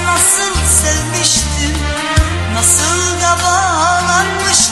nasıl sevmiştim Nasıl da bağlanmıştım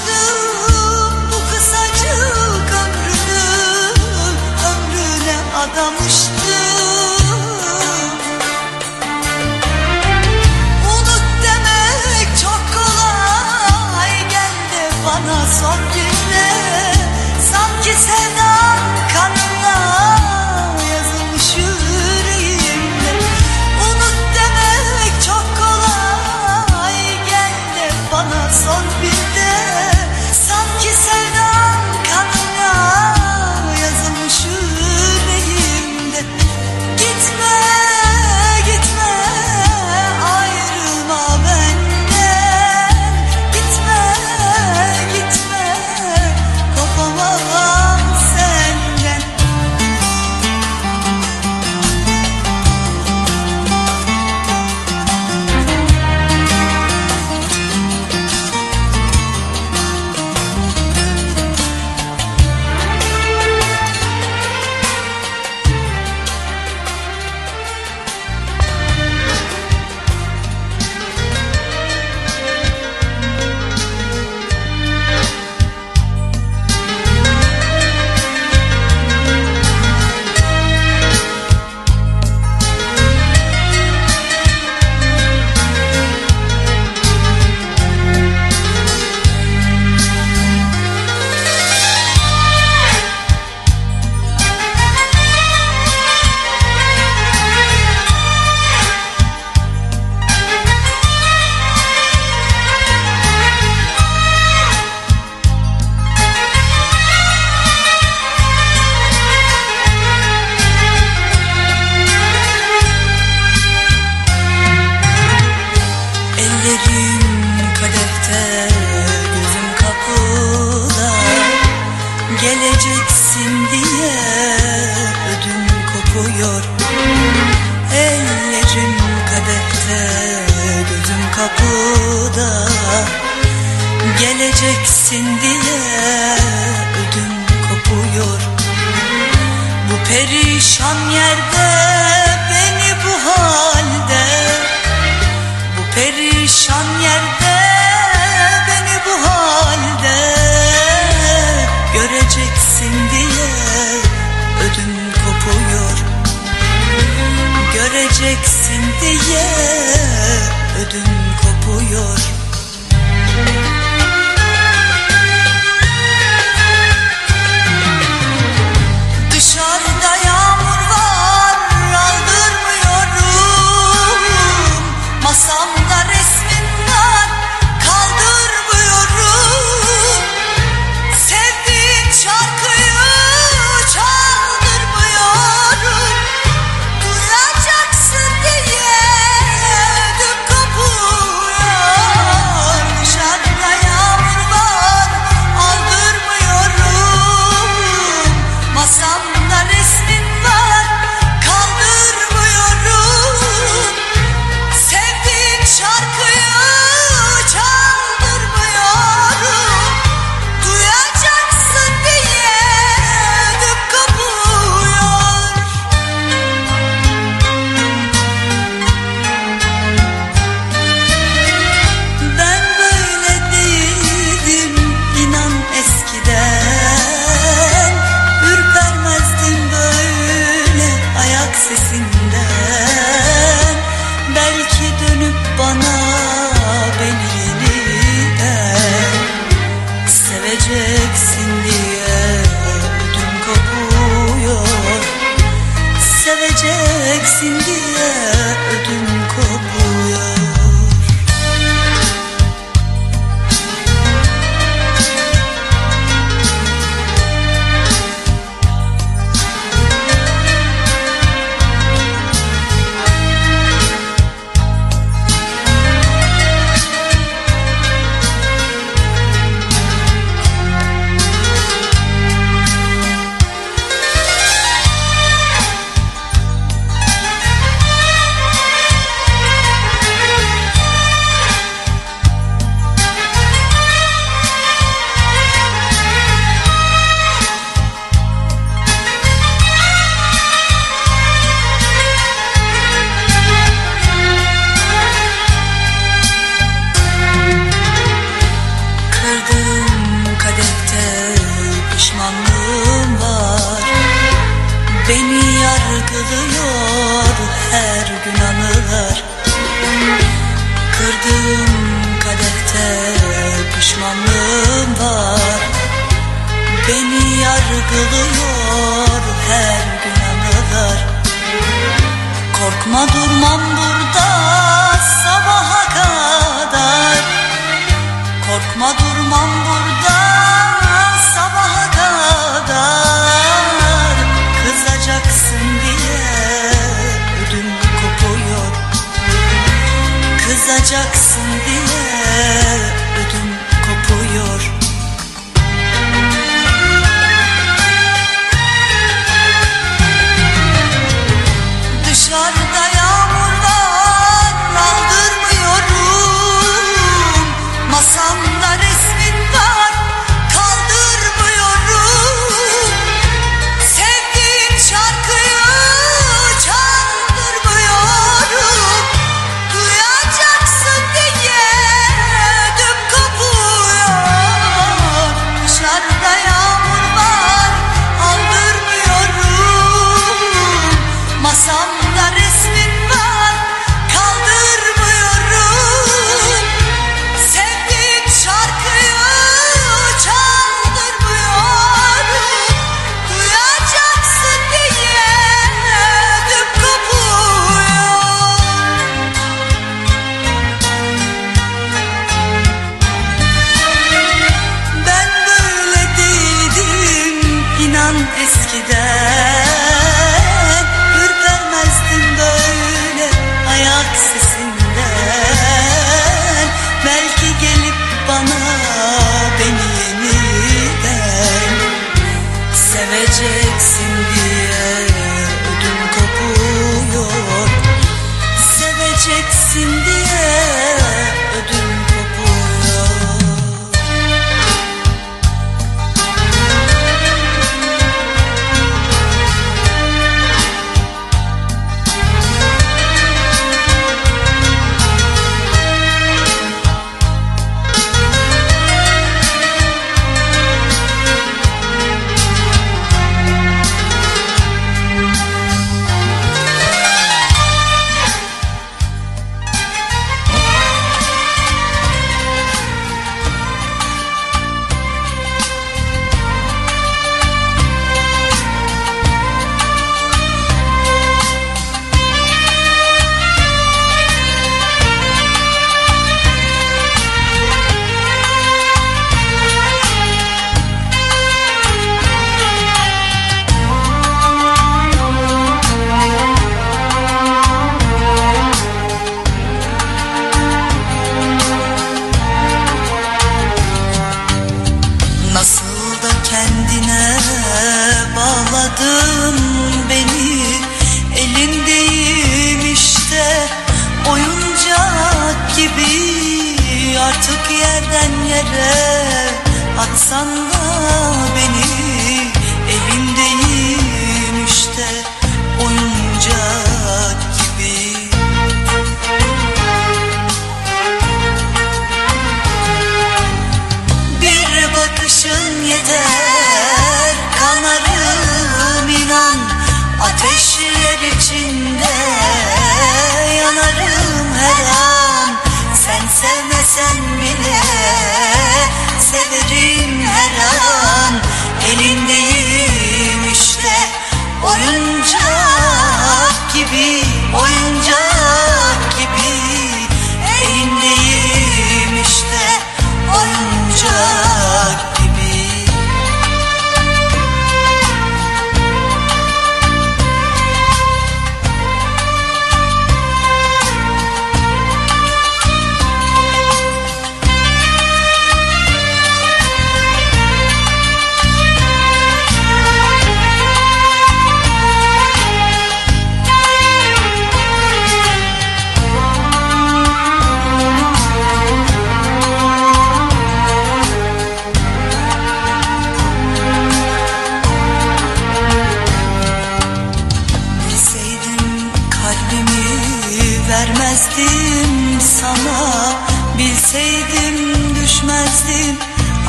Düşmezdim sana Bilseydim düşmezdim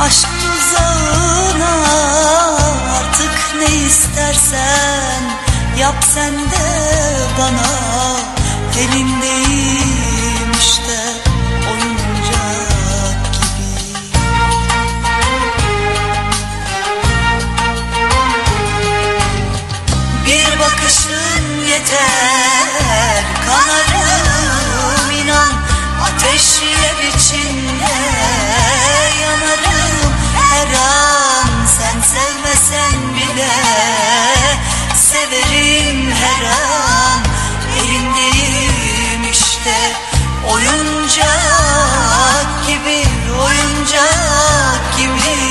Aşk tuzağına. Artık ne istersen Yap sen de bana. Elindeyim işte Oyuncak gibi. Bir bakışın yeter Kanarım ciğer içinde yanarım. Her an Sen sevmesen bile severim her an. Elindeyim işte oyuncak gibi oyuncak gibi.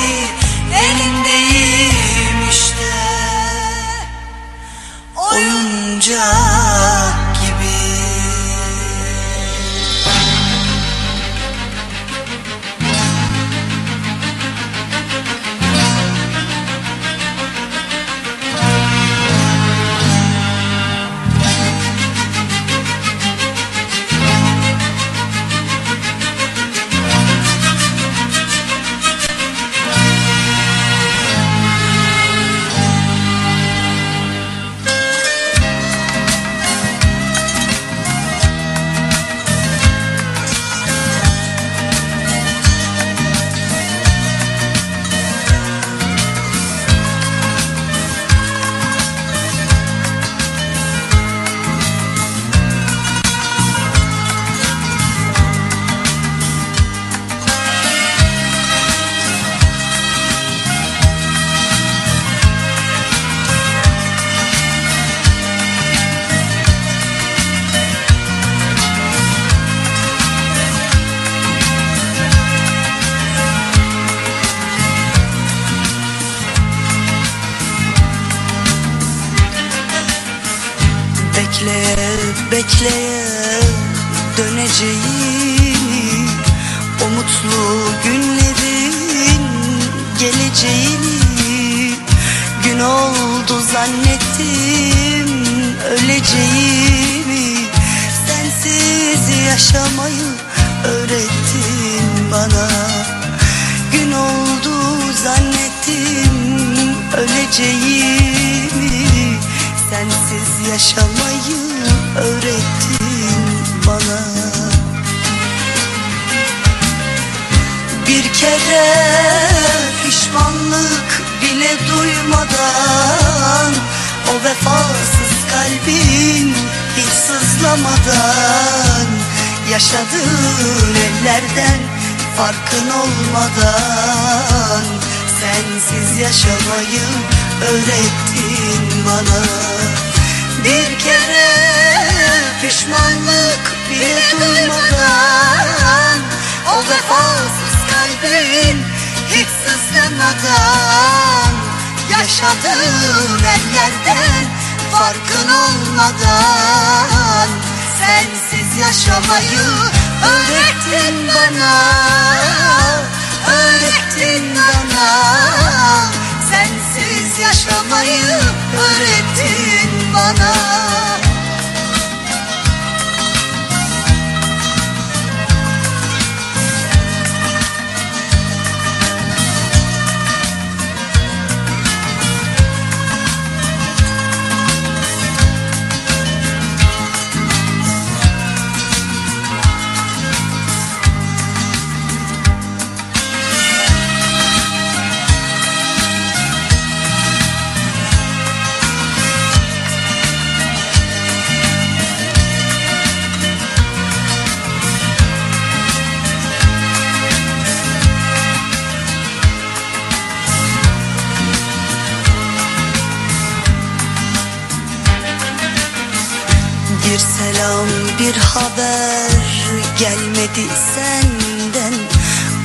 Elindeyim işte oyuncak geleceğini Gün oldu zannettim öleceğimi. Sensiz yaşamayı öğrettin bana. Gün oldu zannettim öleceğimi. Sensiz yaşamayı öğrettin bana. Bir kere pişmanlık bile duymadan O vefasız kalbin hiç sızlamadan Yaşadığın ellerden farkın olmadan Sensiz yaşamayı öğrettin bana. Bir kere pişmanlık bile duymadan O vefasız kalbin hiç sızlamadan Yaşadığın ellerden farkın olmadan Sensiz yaşamayı öğrettin bana Öğrettin bana. Sensiz yaşamayı öğrettin bana bir haber gelmedi senden.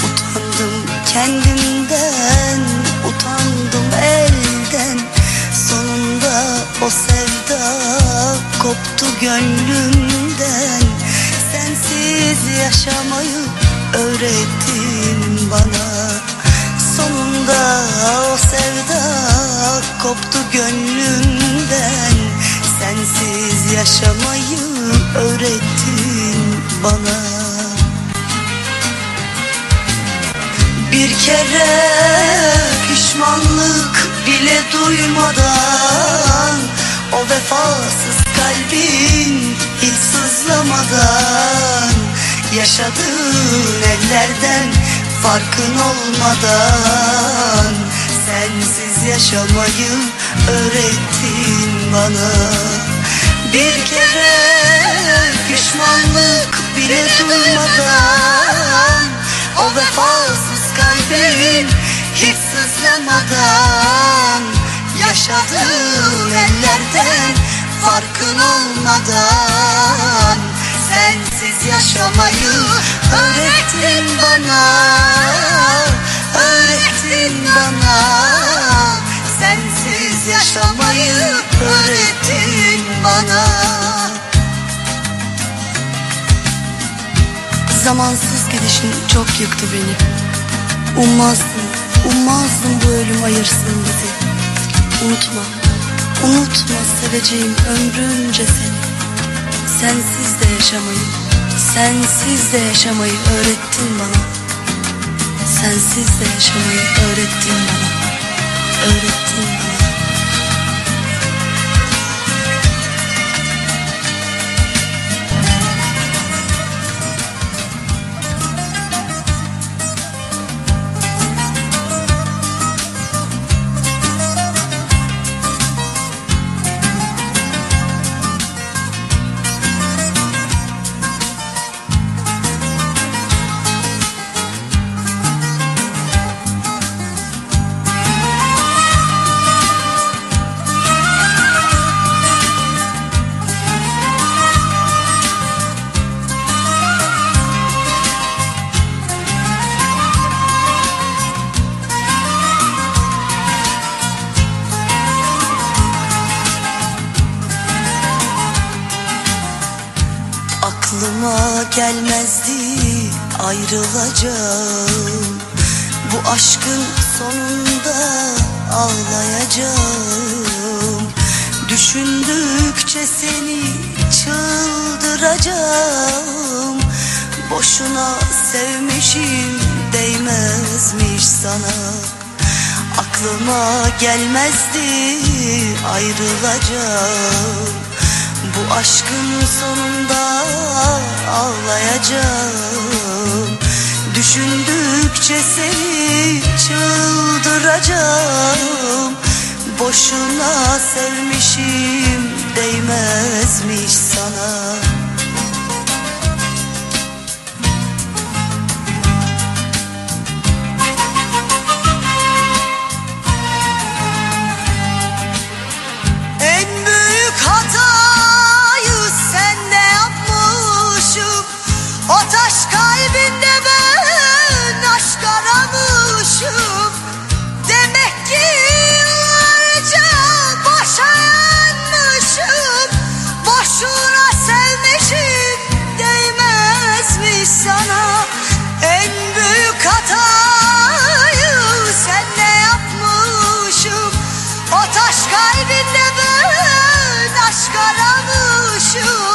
Utandım kendimden utandım elden. Sonunda o sevda koptu gönlümden. Sensiz yaşamayı öğrettin bana. Sonunda o sevda koptu gönlümden yaşamayı öğrettin bana. Bir kere pişmanlık bile duymadan O vefasız kalbin hiç sızlamadan Yaşadığın ellerden farkın olmadan Sensiz yaşamayı öğrettin bana bir kere pişmanlık bile duymadan O vefasız kalbin hiç sızlamadan Yaşadığın ellerden farkın olmadan Sensiz yaşamayı öğrettin bana Öğrettin bana Sensiz yaşamayı öğrettin bana. Zamansız gidişin çok yıktı beni. Ummazdım, ummazdım bu ölüm ayırsın bizi. Unutma, unutma seveceğim ömrümce seni. Sensiz de yaşamayı, sensiz de yaşamayı öğrettin bana. Sensiz de yaşamayı öğrettin bana. Öğrettin bana ayrılacağım. Bu aşkın sonunda ağlayacağım. Düşündükçe seni çıldıracağım. Boşuna sevmişim değmezmiş sana. Aklıma gelmezdi ayrılacağım bu aşkın sonunda ağlayacağım. Düşündükçe seni çıldıracağım. Boşuna sevmişim değmezmiş sana ben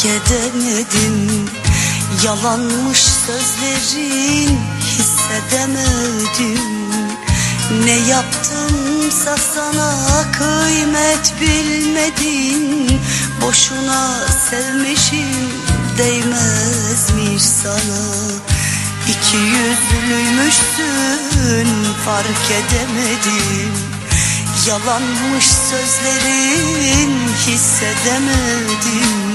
fark edemedim Yalanmış sözlerin hissedemedim Ne yaptımsa sana kıymet bilmedin. Boşuna sevmişim değmezmiş sana. İki yüzlüymüşsün fark edemedim. Yalanmış sözlerin hissedemedim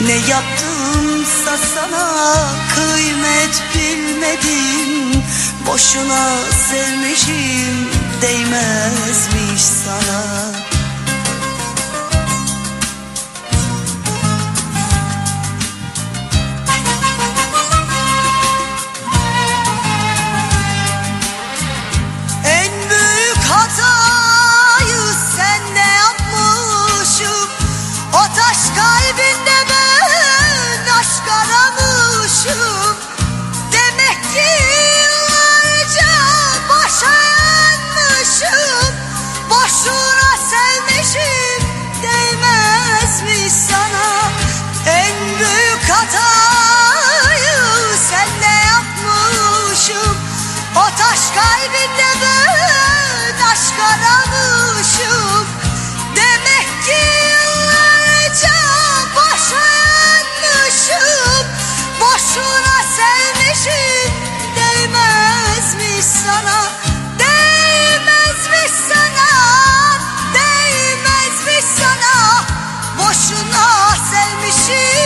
Ne yaptımsa sana kıymet bilmedim. Boşuna sevmişim değmezmiş sana hatayı senle yapmışım. O taş kalbinle ben aşk aramışım Demek ki yıllarca boşa yanmışım Boşuna sevmişim değmezmiş sana. Değmezmiş sana Değmezmiş sana. Boşuna sevmişim.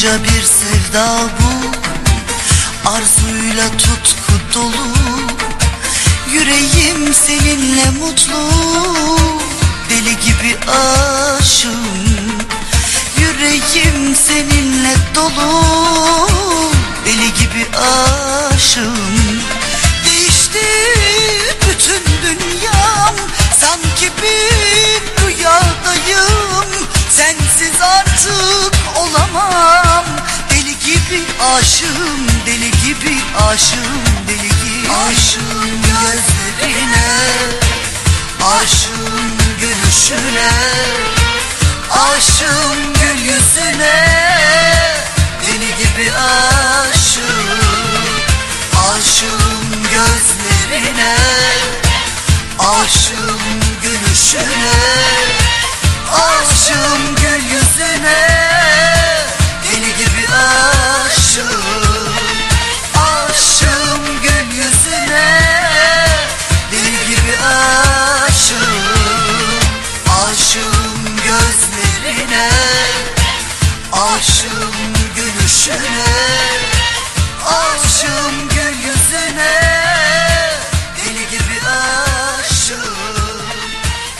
Çılgınca bir sevda bu Arzuyla tutku dolu. Yüreğim seninle mutlu Deli gibi aşığım. Yüreğim seninle dolu Deli gibi aşığım. Değişti bütün dünyam Sanki bir rüyadayım. Sensiz artık olamaz Aşığım deli gibi aşığım deli gibi Aşığım gözlerine Aşığım gülüşüne Aşığım gül yüzüne. Deli gibi aşığım Aşığım gözlerine Aşığım gülüşüne Aşığım gül yüzüne. Deli gibi aşığım Aşığım gül yüzüne Deli gibi aşığım. Aşığım gözlerine Aşığım gülüşüne. Aşığım gül yüzüne Deli gibi aşığım.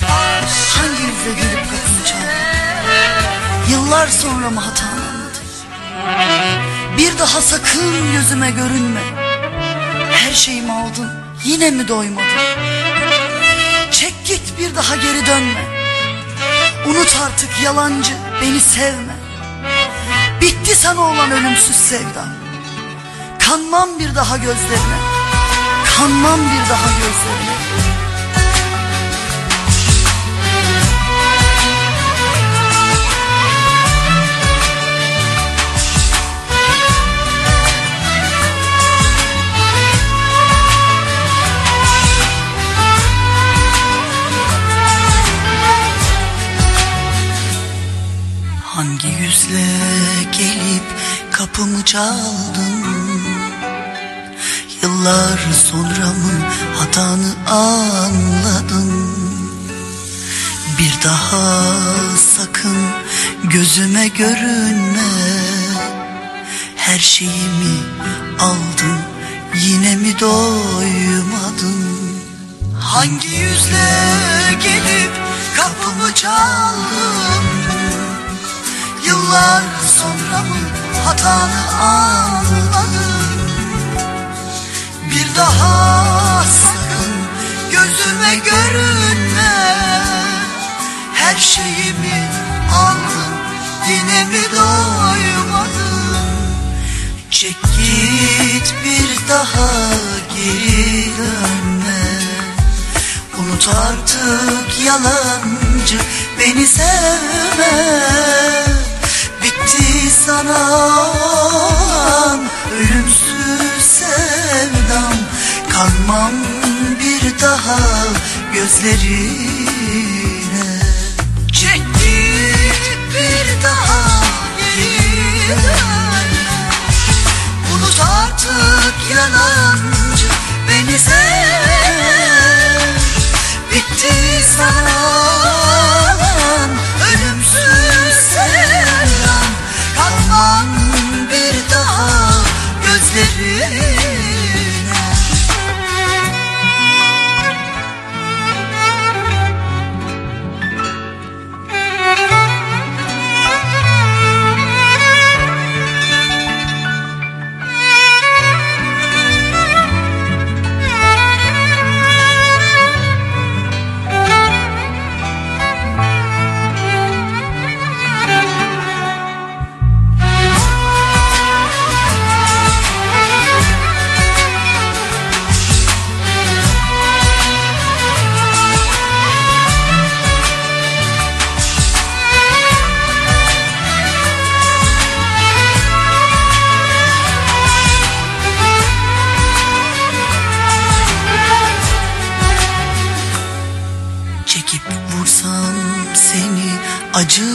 Hangi yüzle gelip kapımı çaldın Yıllar sonra mı hatam anladın Bir daha sakın gözüme görünme. Her şeyimi aldın Yine mi doymadın? Çek git bir daha geri dönme. Unut artık yalancı Beni sevme. Bitti sana olan ölümsüz sevdam Kanmam bir daha gözlerine. Kanmam bir daha gözlerine yüzle gelip kapımı çaldın. Yıllar sonra mı hatanı anladın? Bir daha sakın gözüme görünme. Her şeyimi aldın yine mi doymadın? Hangi yüzle gelip kapımı çaldın Yıllar sonra mı hatanı anladın Bir daha sakın gözüme görünme. Her şeyimi aldın yine mi doymadın Çek git bir daha geri dönme. Unut artık yalancı beni sevme Bitti sana olan ölümsüz sevdam. Kanmam bir daha gözlerine. Çek git bir daha geri dönme Unut artık yalancı beni sev. Bitti sana olan ölümsüz sevdam Kalmam bir daha gözlerine seni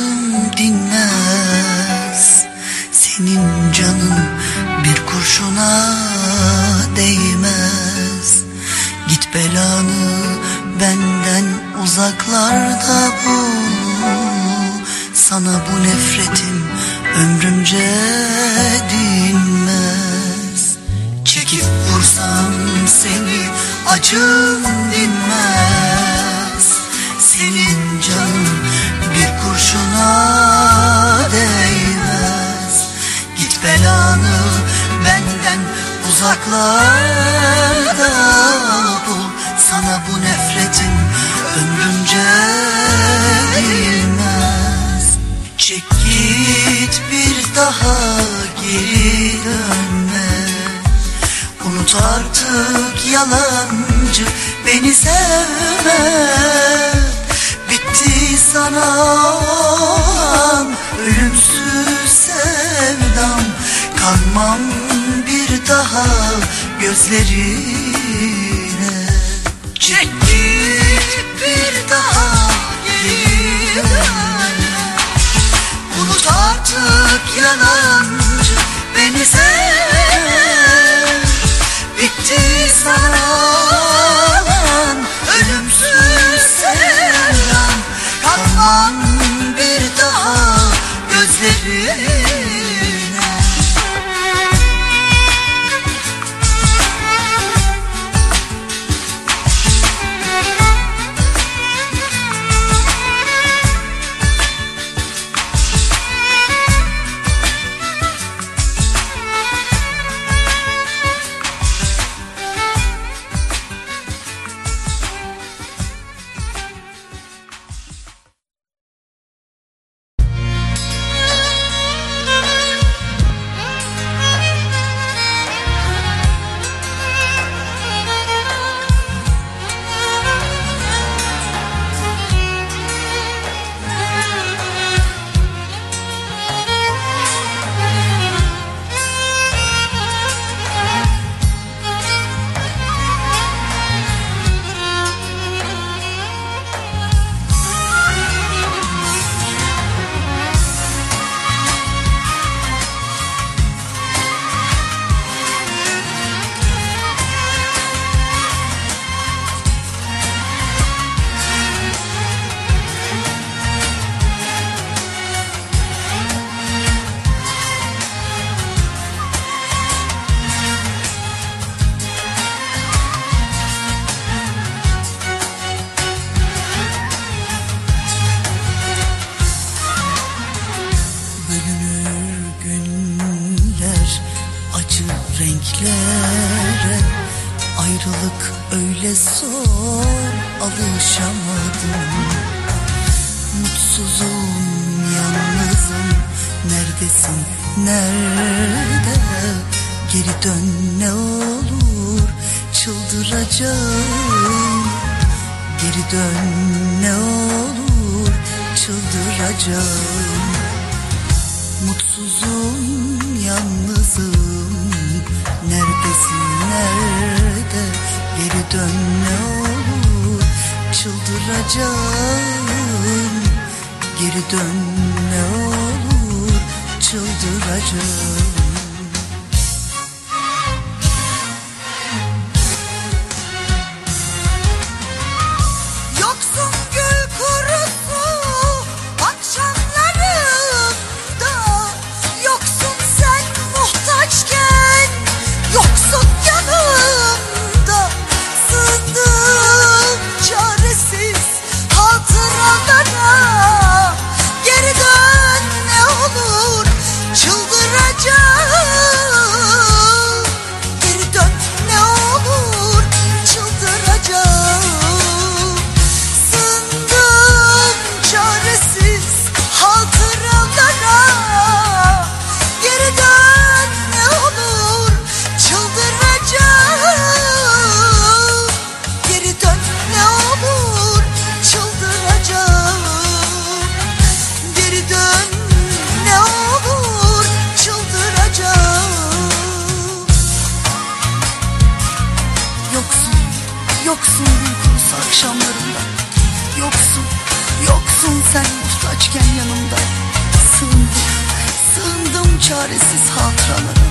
çaresiz hatıralara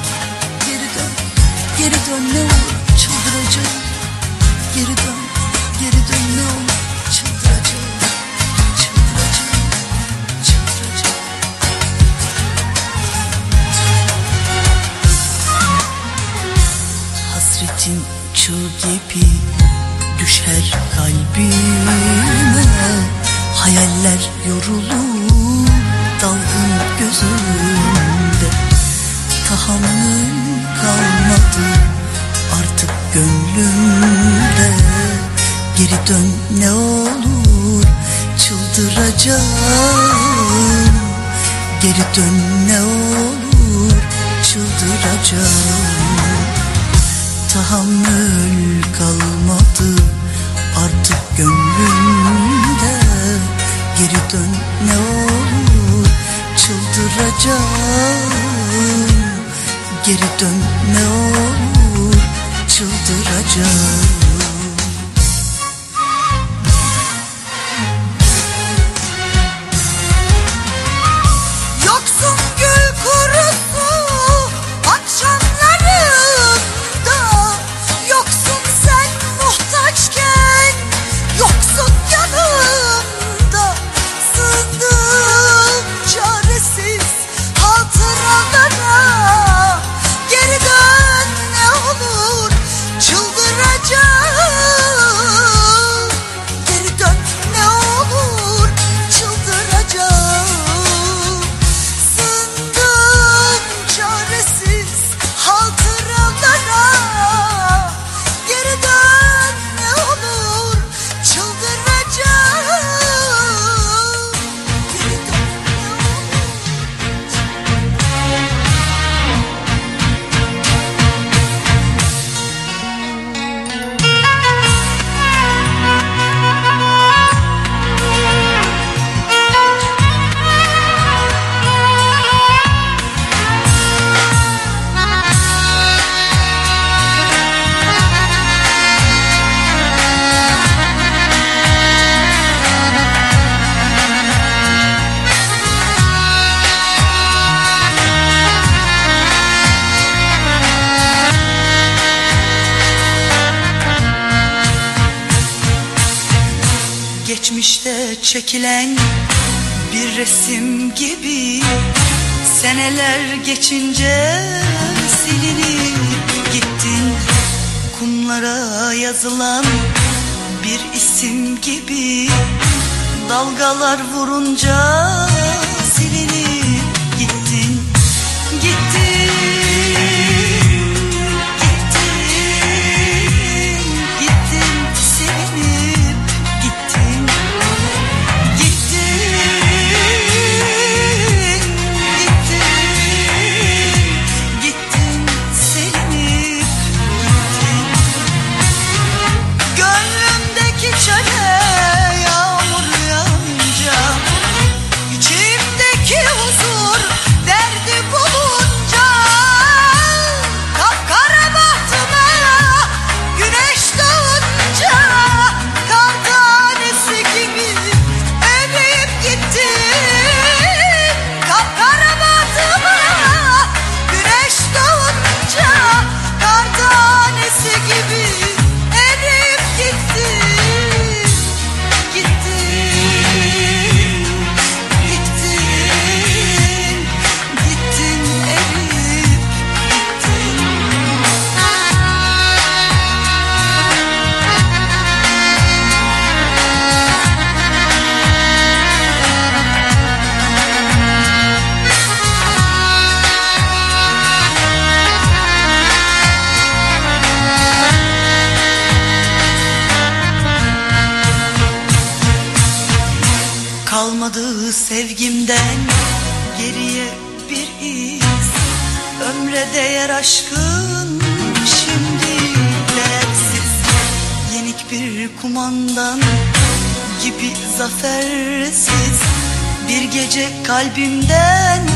Geri dön, geri dön ne olur çıldıracağım. Geri dön. Geri dön ne olur çıldıracağım. Tahammül kalmadı artık gönlümde. Geri dön ne olur çıldıracağım. Geri dön ne olur çıldıracağım. Çekilen bir resim gibi Seneler geçince silinip gittin. Kumlara yazılan bir isim gibi Dalgalar vurunca zafersiz. Bir gece kalbimden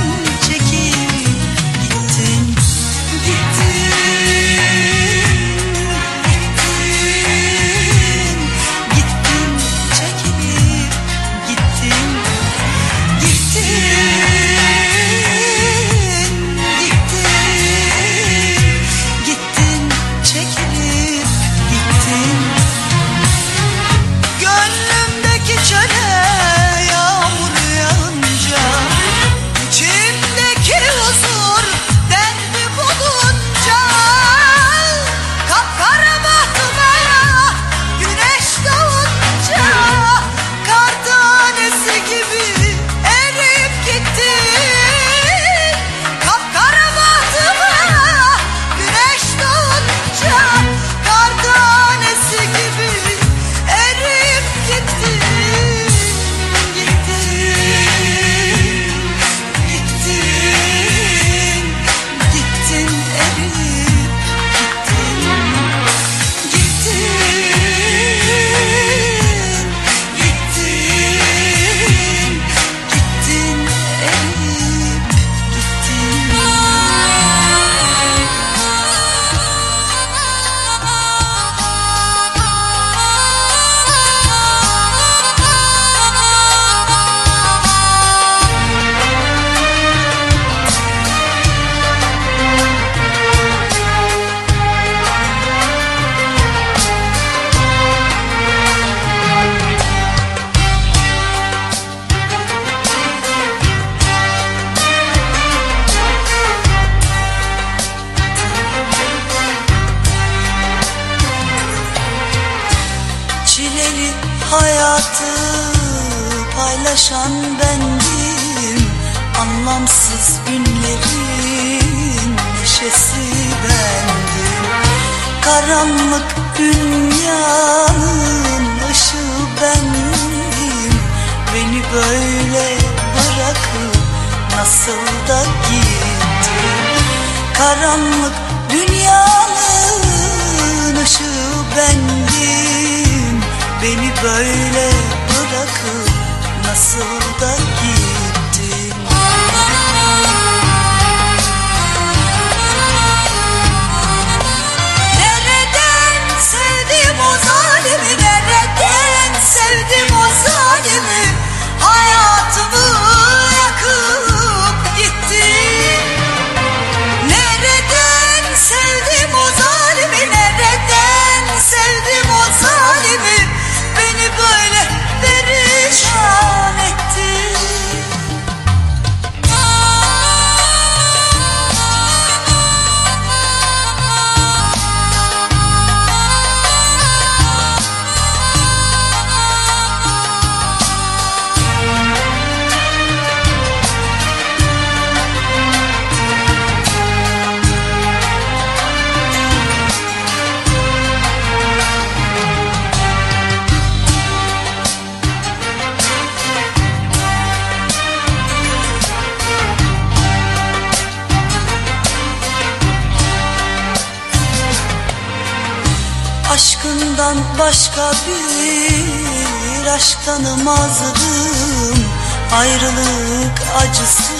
Ayrılık acısı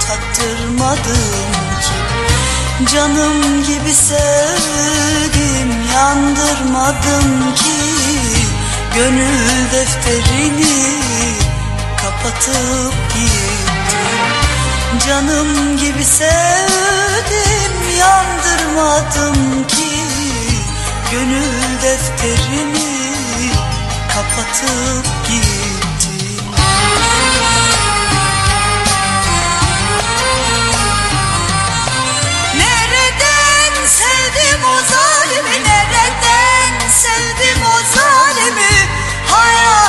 tattırmadım ki. Canım gibi sevdim yandırmadım ki. Gönül defterini kapatıp gittim. Canım gibi sevdim yandırmadım ki. Gönül defterini kapatıp gittim.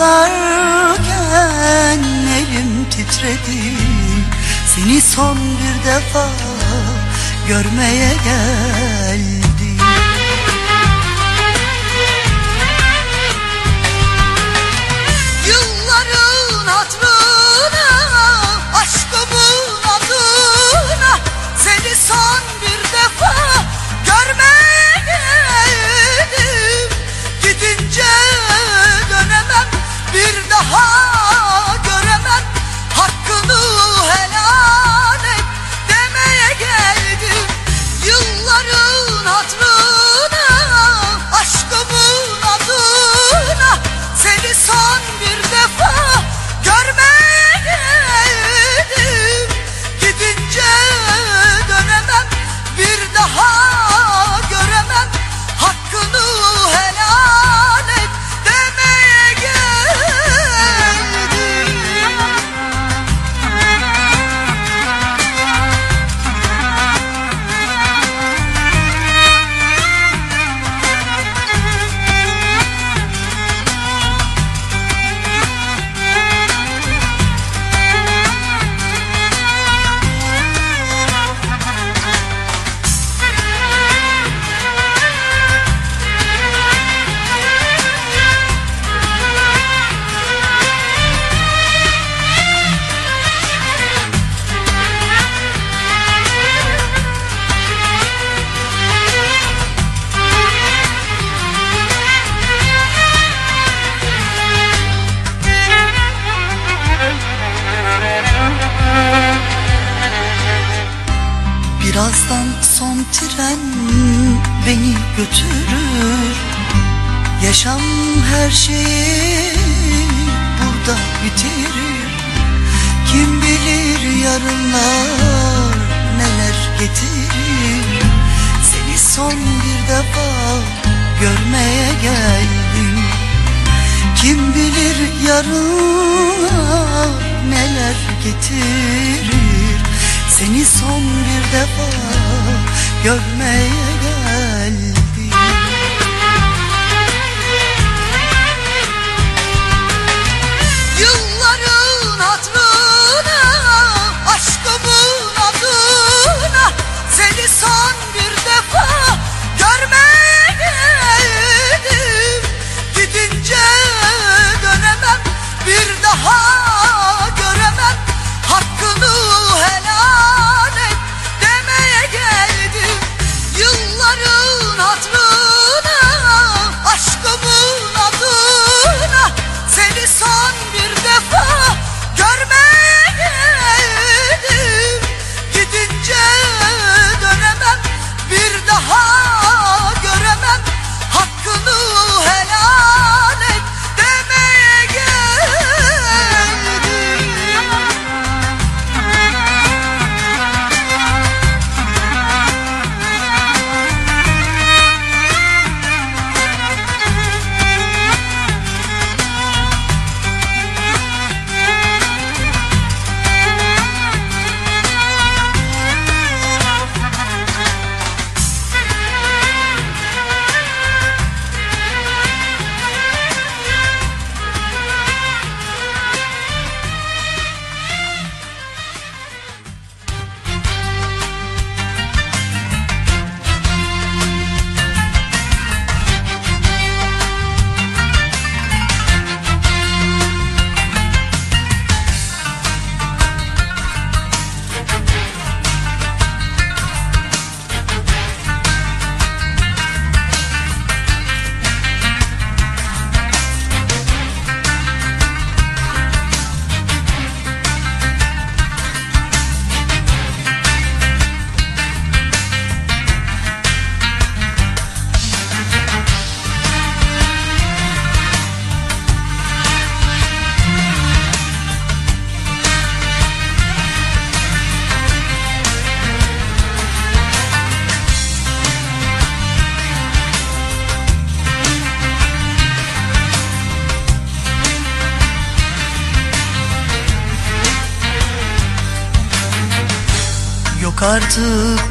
ağlarken elim titredi. Seni son bir defa görmeye geldim.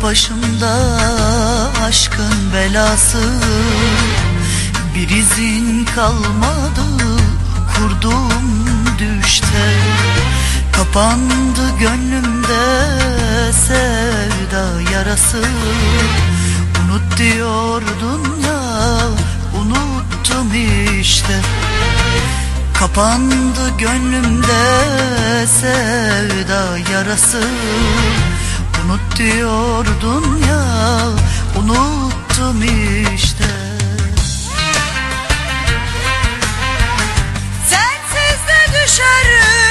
başımda aşkın belası. Bir izin kalmadı kurduğum düşte. Kapandı gönlümde sevda yarası. Unut diyordun ya unuttum işte. Kapandı gönlümde sevda yarası diyordun ya unuttum işte. Sensiz de düşerim.